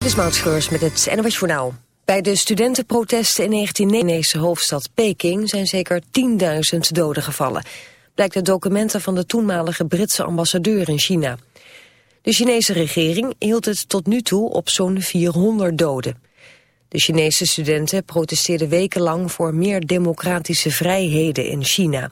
Dit is met het NOS Journaal. Bij de studentenprotesten in 1999 hoofdstad Peking zijn zeker 10.000 doden gevallen. Blijkt uit documenten van de toenmalige Britse ambassadeur in China. De Chinese regering hield het tot nu toe op zo'n 400 doden. De Chinese studenten protesteerden wekenlang voor meer democratische vrijheden in China.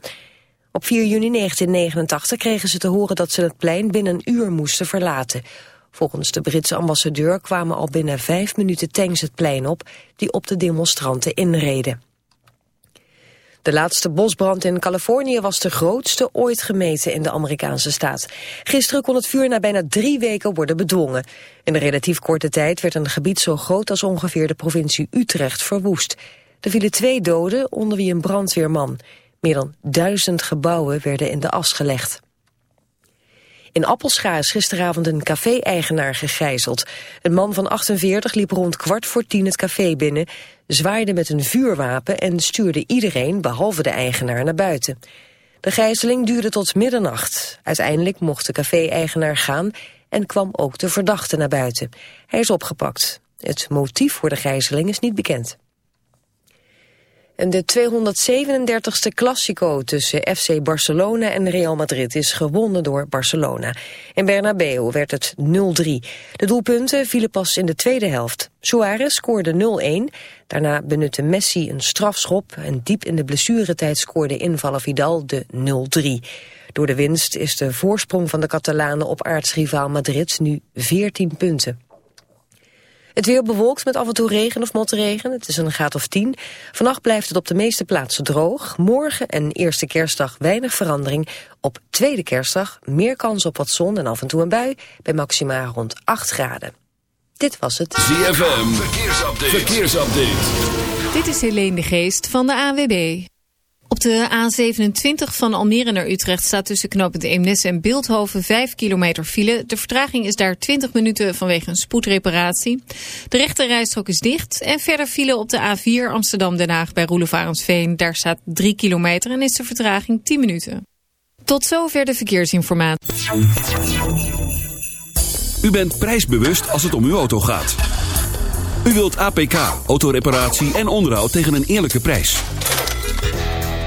Op 4 juni 1989 kregen ze te horen dat ze het plein binnen een uur moesten verlaten... Volgens de Britse ambassadeur kwamen al binnen vijf minuten tanks het plein op die op de demonstranten inreden. De laatste bosbrand in Californië was de grootste ooit gemeten in de Amerikaanse staat. Gisteren kon het vuur na bijna drie weken worden bedwongen. In een relatief korte tijd werd een gebied zo groot als ongeveer de provincie Utrecht verwoest. Er vielen twee doden, onder wie een brandweerman. Meer dan duizend gebouwen werden in de as gelegd. In Appelscha is gisteravond een café-eigenaar gegijzeld. Een man van 48 liep rond kwart voor tien het café binnen, zwaaide met een vuurwapen en stuurde iedereen, behalve de eigenaar, naar buiten. De gijzeling duurde tot middernacht. Uiteindelijk mocht de café-eigenaar gaan en kwam ook de verdachte naar buiten. Hij is opgepakt. Het motief voor de gijzeling is niet bekend. En de 237ste Classico tussen FC Barcelona en Real Madrid is gewonnen door Barcelona. In Bernabeu werd het 0-3. De doelpunten vielen pas in de tweede helft. Suarez scoorde 0-1. Daarna benutte Messi een strafschop en diep in de blessuretijd scoorde invaller Vidal de 0-3. Door de winst is de voorsprong van de Catalanen op aartsrivaal Madrid nu 14 punten. Het weer bewolkt met af en toe regen of motregen. Het is een graad of 10. Vannacht blijft het op de meeste plaatsen droog. Morgen en eerste kerstdag weinig verandering. Op tweede kerstdag meer kans op wat zon en af en toe een bui. Bij maxima rond 8 graden. Dit was het. ZFM. Verkeersupdate. Verkeersupdate. Dit is Helene de Geest van de AWB. Op de A27 van Almere naar Utrecht staat tussen knooppunt Eemnes en Beeldhoven 5 kilometer file. De vertraging is daar 20 minuten vanwege een spoedreparatie. De rechte rijstrook is dicht en verder file op de A4 Amsterdam-Den Haag bij Roelevarensveen. Daar staat 3 kilometer en is de vertraging 10 minuten. Tot zover de verkeersinformatie. U bent prijsbewust als het om uw auto gaat. U wilt APK, autoreparatie en onderhoud tegen een eerlijke prijs.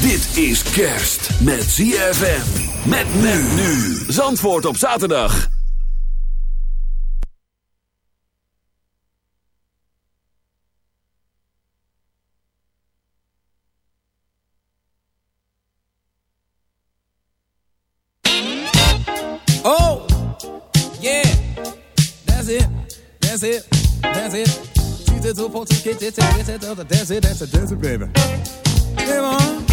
Dit is kerst met ZFM. Met men nu. Zandvoort op zaterdag. Oh, yeah, that's it, that's it, that's it. Choose it to folks, get it, get it, that's it, that's it, baby. Hey, what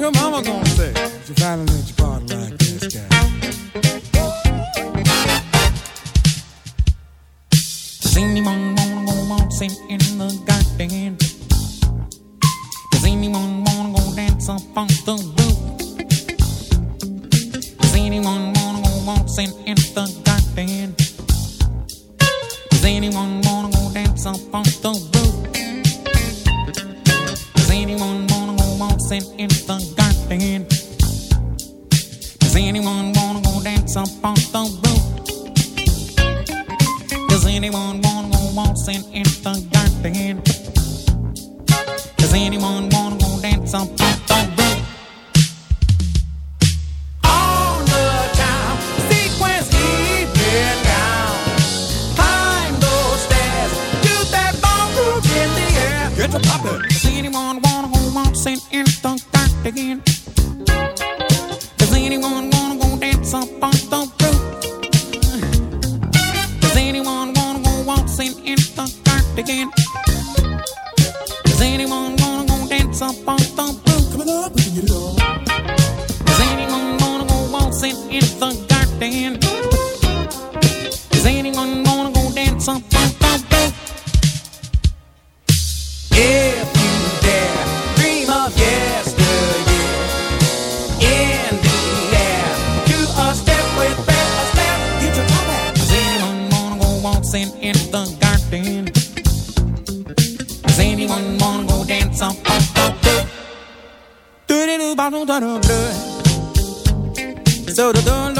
your mama gonna say? If you finally let you party like this guy. Does anyone wanna go waltzing in the garden? Does anyone wanna go dance up on the roof? Does anyone wanna go waltzing in the garden? Does anyone wanna go dance up on the roof? Does anyone wanna go waltzing in the garden? The garden? Does anyone wanna go dance up on the roof? Do-do-do, ba-do, da-do, do. So, do, do, do, do,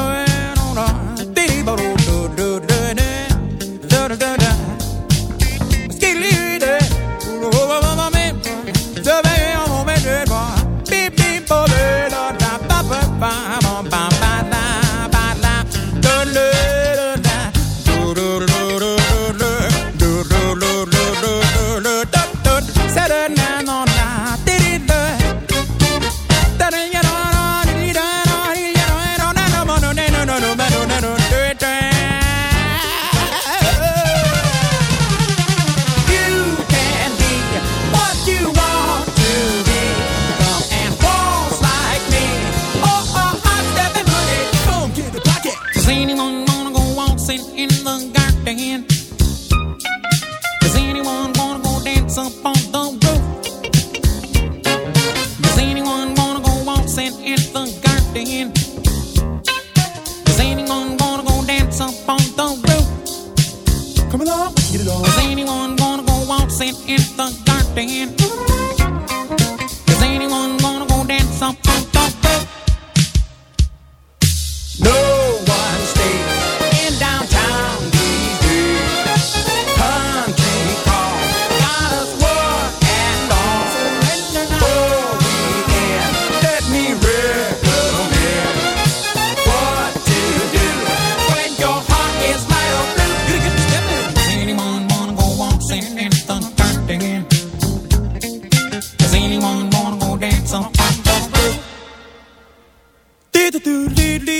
do do do.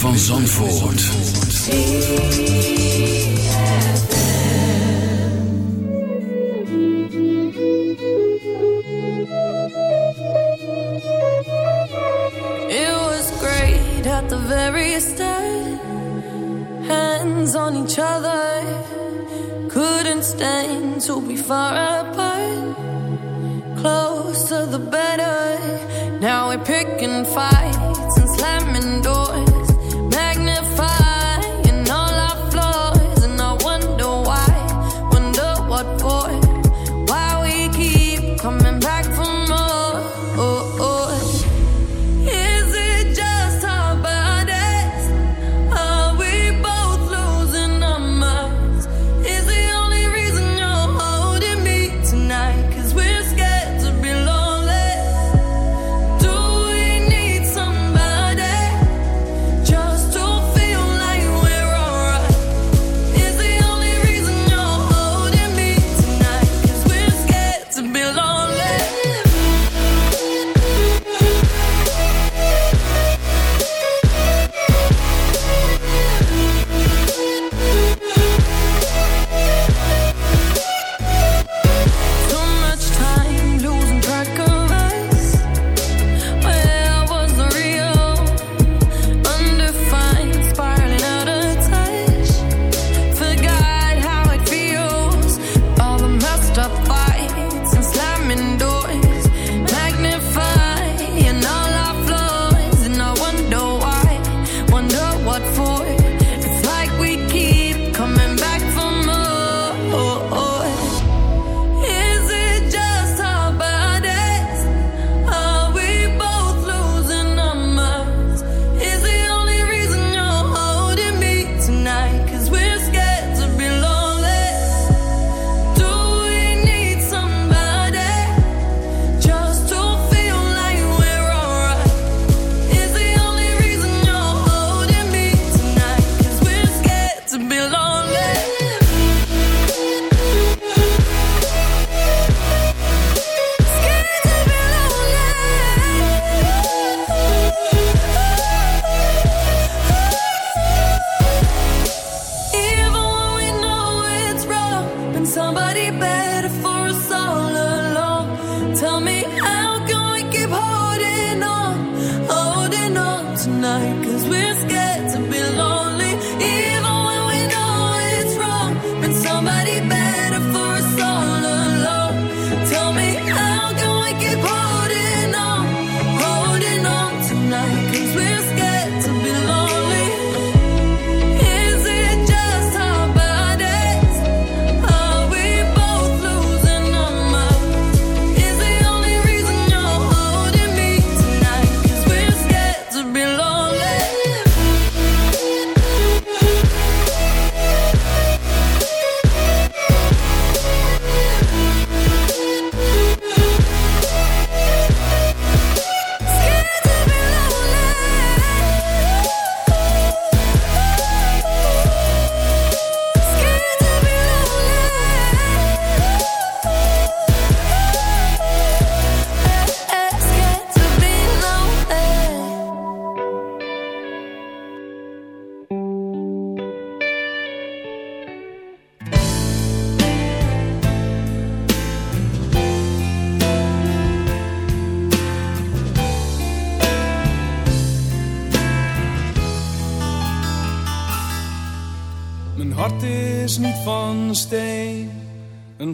Van Zandvoort. It was great at the very start. Hands on each other. Couldn't stand to be far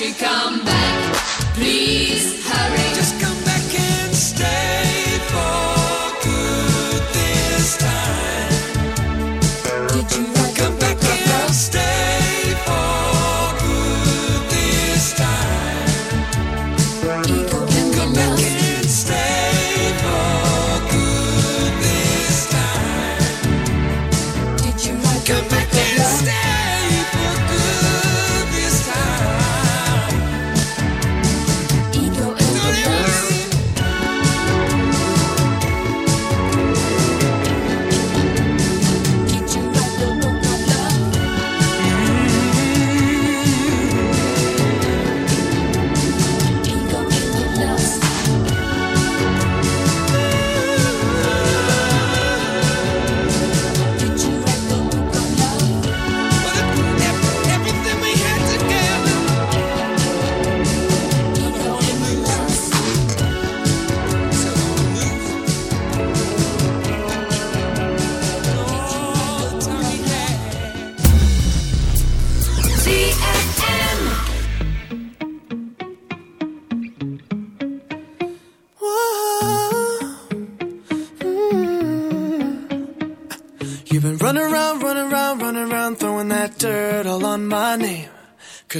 you come back? Please hurry.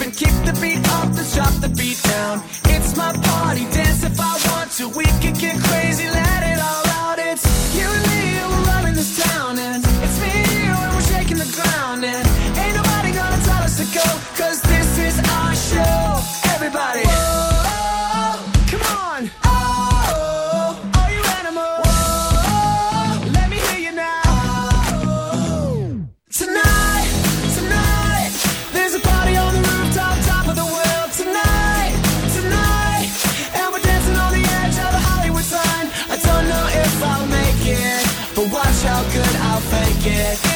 and kick the beat up and drop the beat down. It's my party, dance if I want to. We can get crazy. get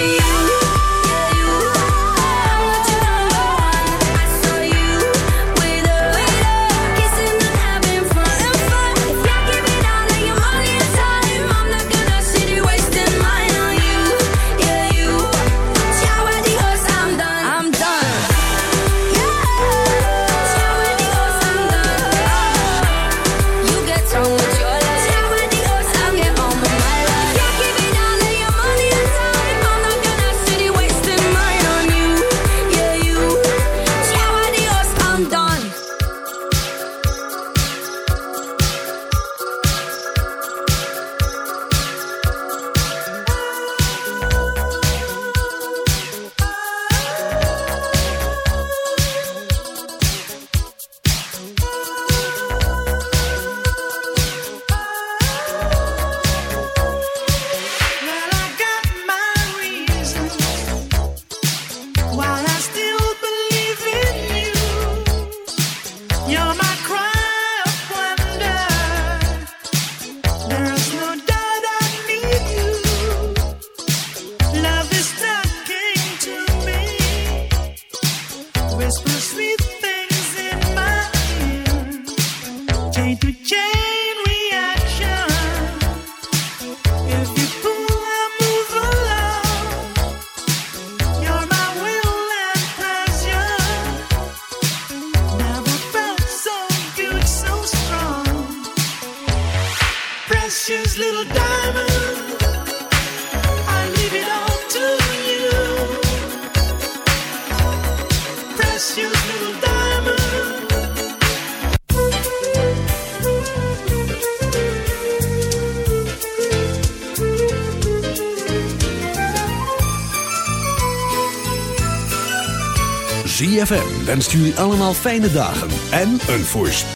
You. Wenst jullie allemaal fijne dagen en een voorspoedig.